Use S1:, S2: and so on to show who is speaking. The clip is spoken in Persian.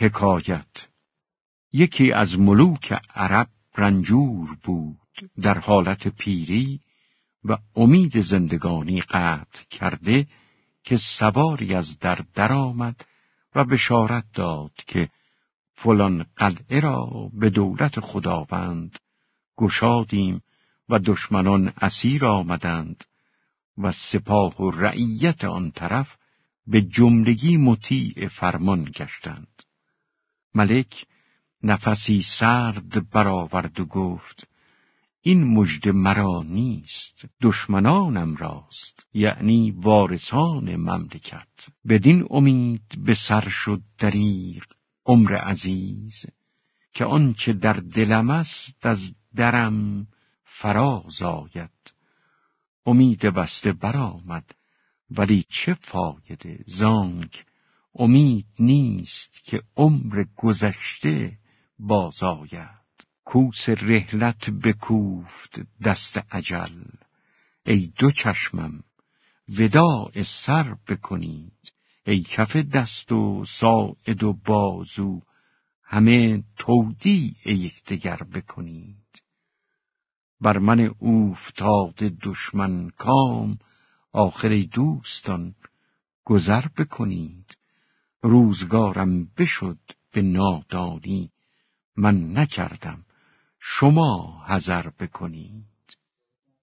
S1: حکایت یکی از ملوک عرب رنجور بود در حالت پیری و امید زندگانی قطع کرده که سواری از در درآمد و بشارت داد که فلان قلعه را به دولت خداوند گشادیم و دشمنان اسیر آمدند و سپاه و رعیت آن طرف به جملگی مطیع فرمان گشتند. ملک نفسی سرد برآورد و گفت این مژده مرا نیست دشمنانم راست یعنی وارثان مملکت. بدین امید به سر شد دریغ عمر عزیز که آنچه در دلم است از درم فراز آید. امید بسته برآمد ولی چه فایده زانک امید نیست که عمر گذشته باز آید کوس رهلت بکوفت دست عجل ای دو چشمم وداع سر بکنید. ای کف دست و ساعد و بازو همه تودی یکدیگر بکنید. بر من اوفتاد دشمن کام آخر دوستان گذر بکنید. روزگارم بشد به نادانی. من نکردم. شما حذر بکنید